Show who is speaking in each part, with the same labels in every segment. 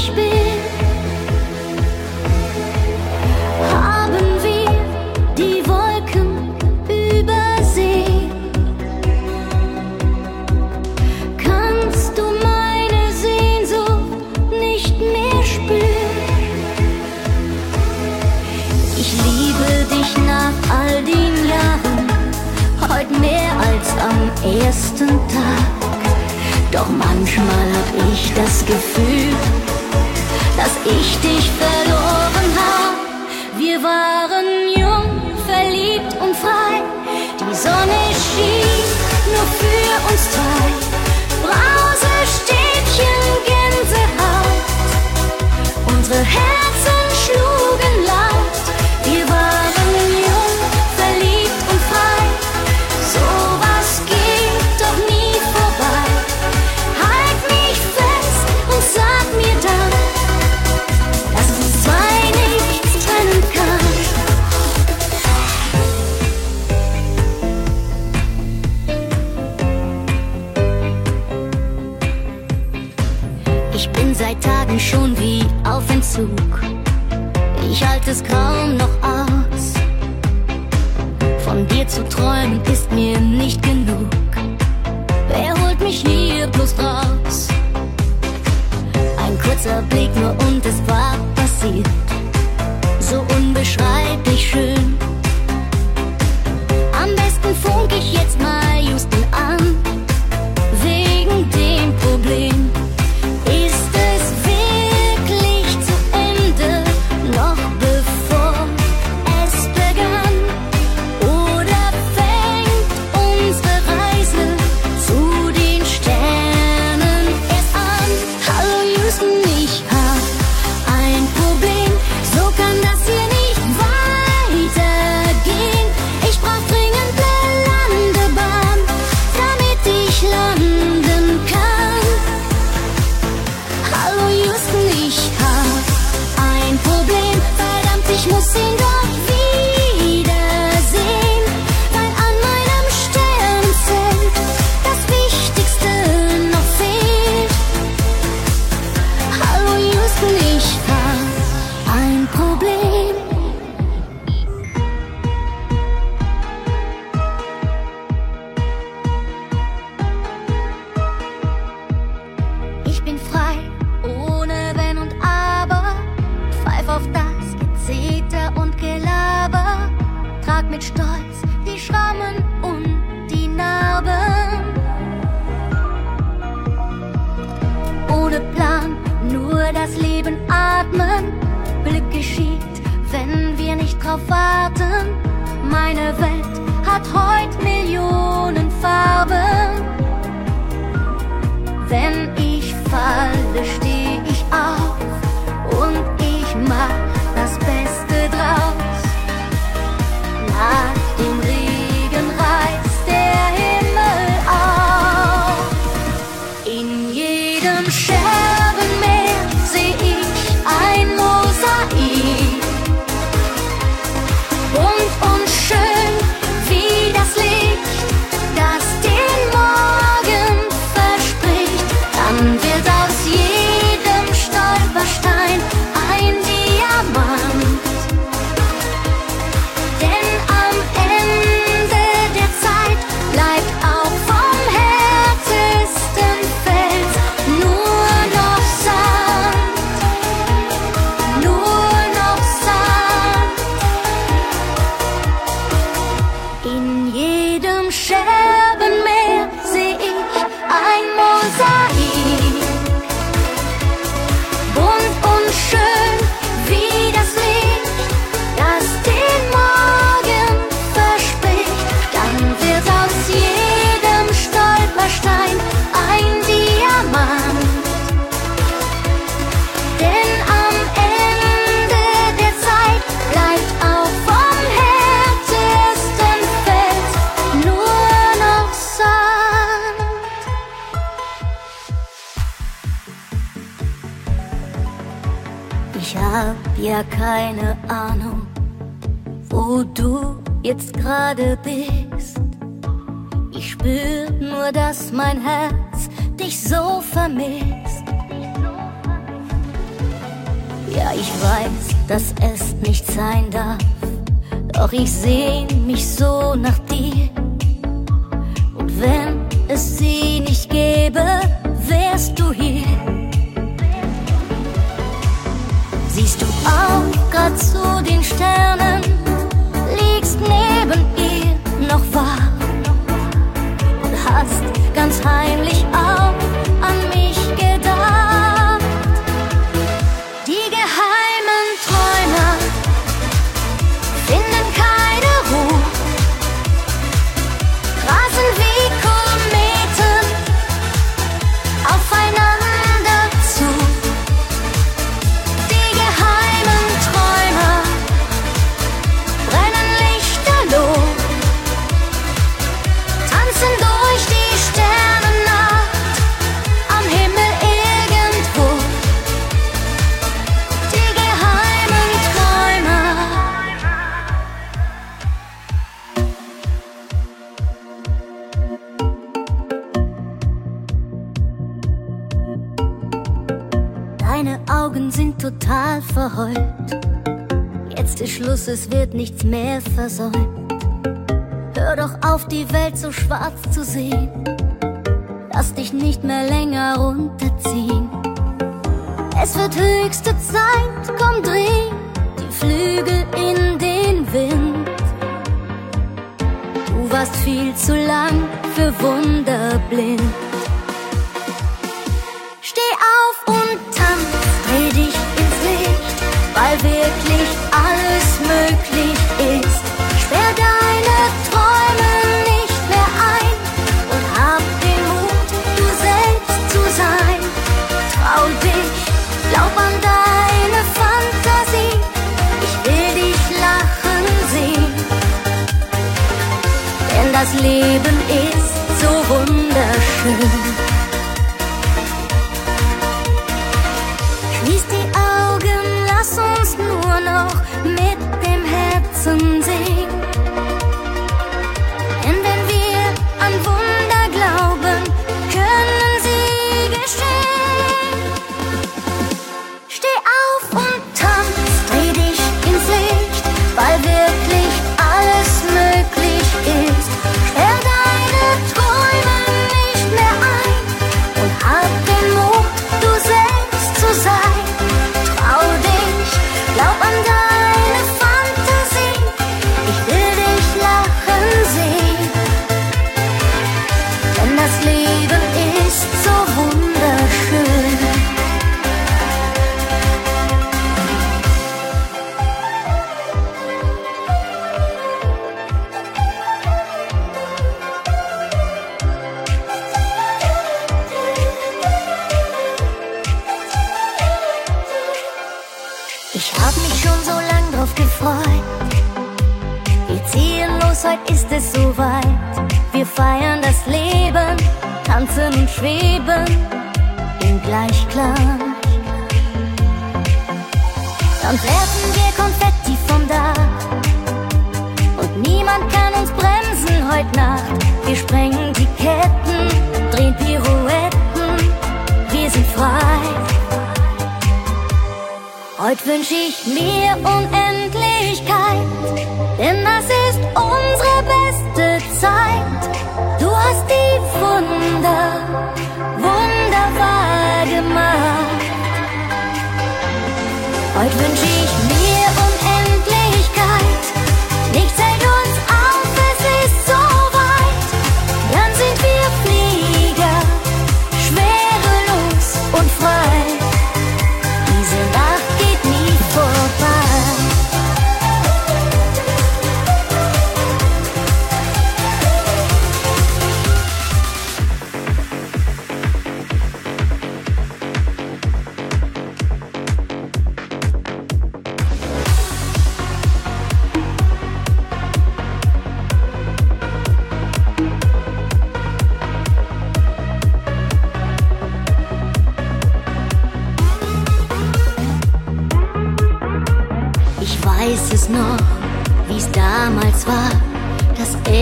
Speaker 1: ich bin, haben wir die Wolken übersehen. Kannst du meine Sehnsucht nicht mehr spüren? Ich liebe dich nach all den Jahren, heute mehr als am ersten Tag. Doch manchmal hab ich das Gefühl, dass ich dich verloren hab. Wir waren jung, verliebt und frei. Die Sonne schien nur für uns zwei. Brausestäbchen, Gänsehaut. Unsere Herzen seit Tagen schon wie auf Entzug. Ich halte es kaum noch aus. Von dir zu träumen ist mir nicht genug. Wer holt mich hier bloß raus? Ein kurzer Blick nur und es war passiert. So unbeschreiblich schön. Am besten funk ich jetzt mal Houston Meine Welt hat heute Millionen Farben. Wenn ich falle, steh ich auf und ich mach das Beste draus. Nach dem Regen reißt der Himmel auf. In jedem Scherbenmeer ja keine Ahnung, wo du jetzt gerade bist. Ich spür nur, dass mein Herz dich so vermisst. Ja, ich weiß, dass es nicht sein darf, doch ich sehn mich so nach dir. Und wenn es sie nicht gäbe, auf, zu den Sternen, liegst neben ihr noch wach und hast ganz heimlich auf. Es wird nichts mehr versäumt. Hör doch auf, die Welt so schwarz zu sehen. Lass dich nicht mehr länger runterziehen. Es wird höchste Zeit, komm dreh die Flügel in den Wind. Du warst viel zu lang für Wunder blind. Steh auf und tanz, dreh dich ins Licht, weil wirklich alles Leben ist so wunderschön. Schließ die Augen, lass uns nur noch mit dem Herzen feiern das Leben, tanzen und schweben im Gleichklang. Dann werfen wir Konfetti vom Dach. Und niemand kann uns bremsen heute Nacht. Wir sprengen die Ketten, drehen Pirouetten. Wir sind frei. Heute wünsch ich mir Unendlichkeit, denn das ist unsere Wunder wunderbar gemacht. Heute wünsch ich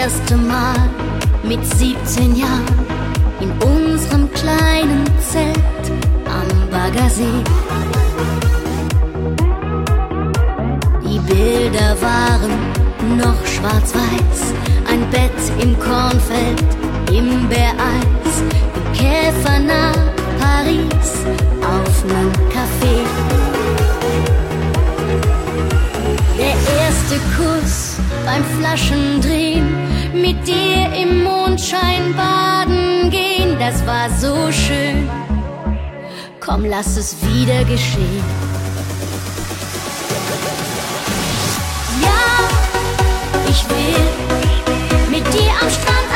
Speaker 1: erste Mal mit 17 Jahren in unserem kleinen Zelt am Baggersee. Die Bilder waren noch schwarz-weiß. Ein Bett im Kornfeld, Himbeereis, im Käfer nach Paris auf nem Café. Der erste Kuss beim Flaschendrehen, mit dir im Mondschein baden gehen, das war so schön. Komm, lass es wieder geschehen. Ja, ich will mit dir am Strand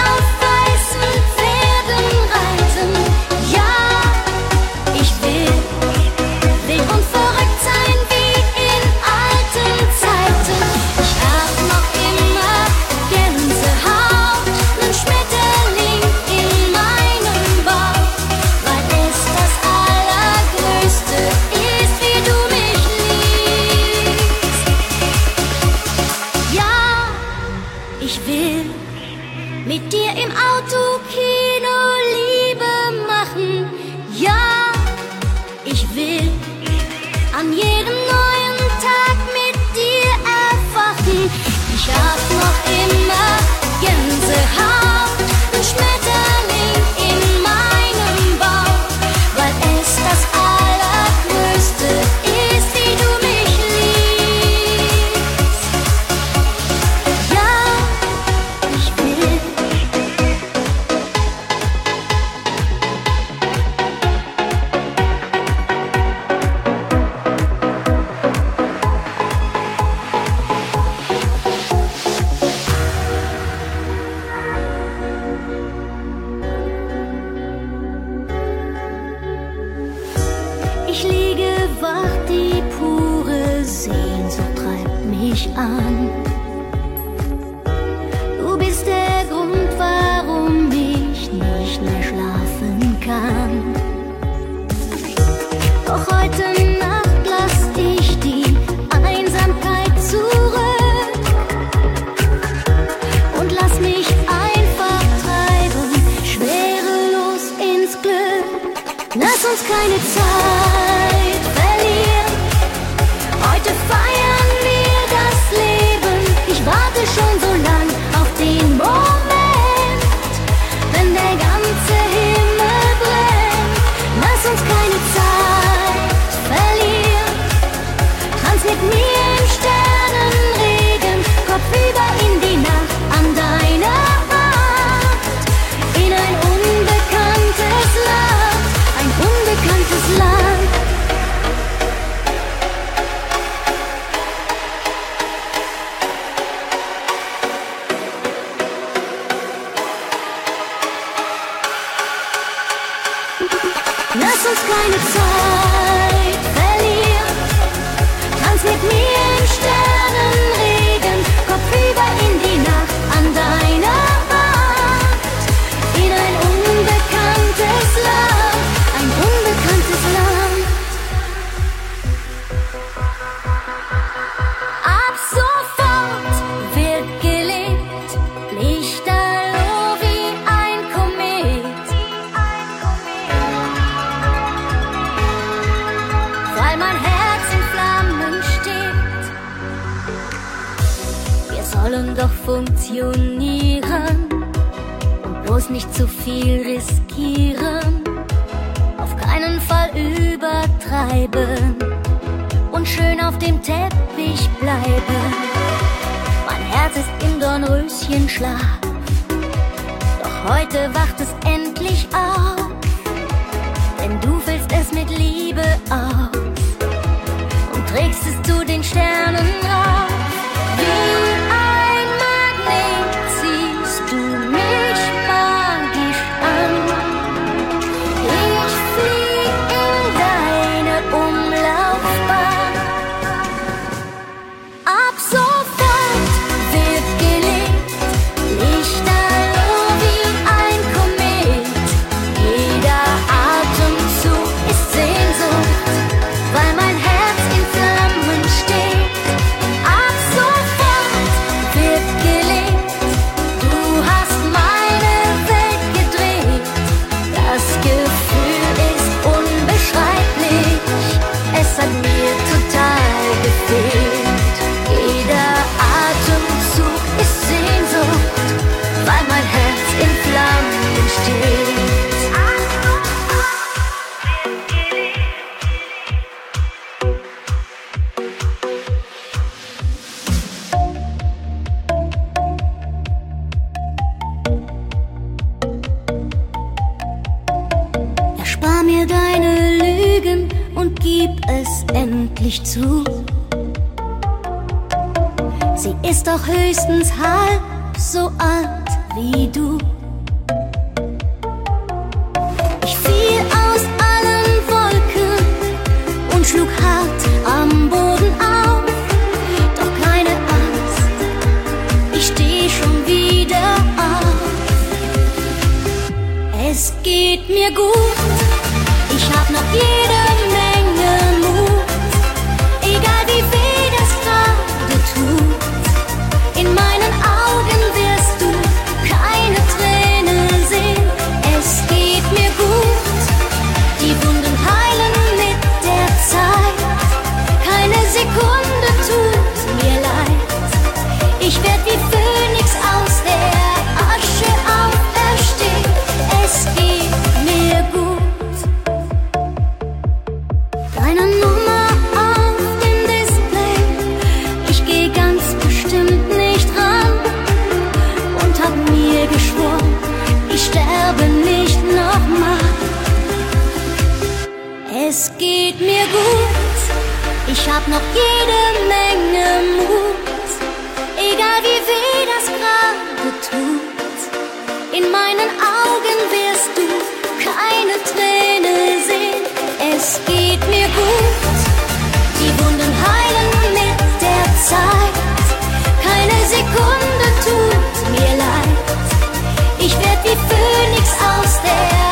Speaker 1: riskieren, auf keinen Fall übertreiben und schön auf dem Teppich bleiben. Mein Herz ist im Dornröschenschlaf, doch heute wacht es endlich auf, denn du füllst es mit Liebe aus und trägst es zu den Sternen raus. so I wie weh das gerade tut. In meinen Augen wirst du keine Träne sehen. Es geht mir gut, die Wunden heilen mit der Zeit. Keine Sekunde tut mir leid. Ich werd wie Phönix aus der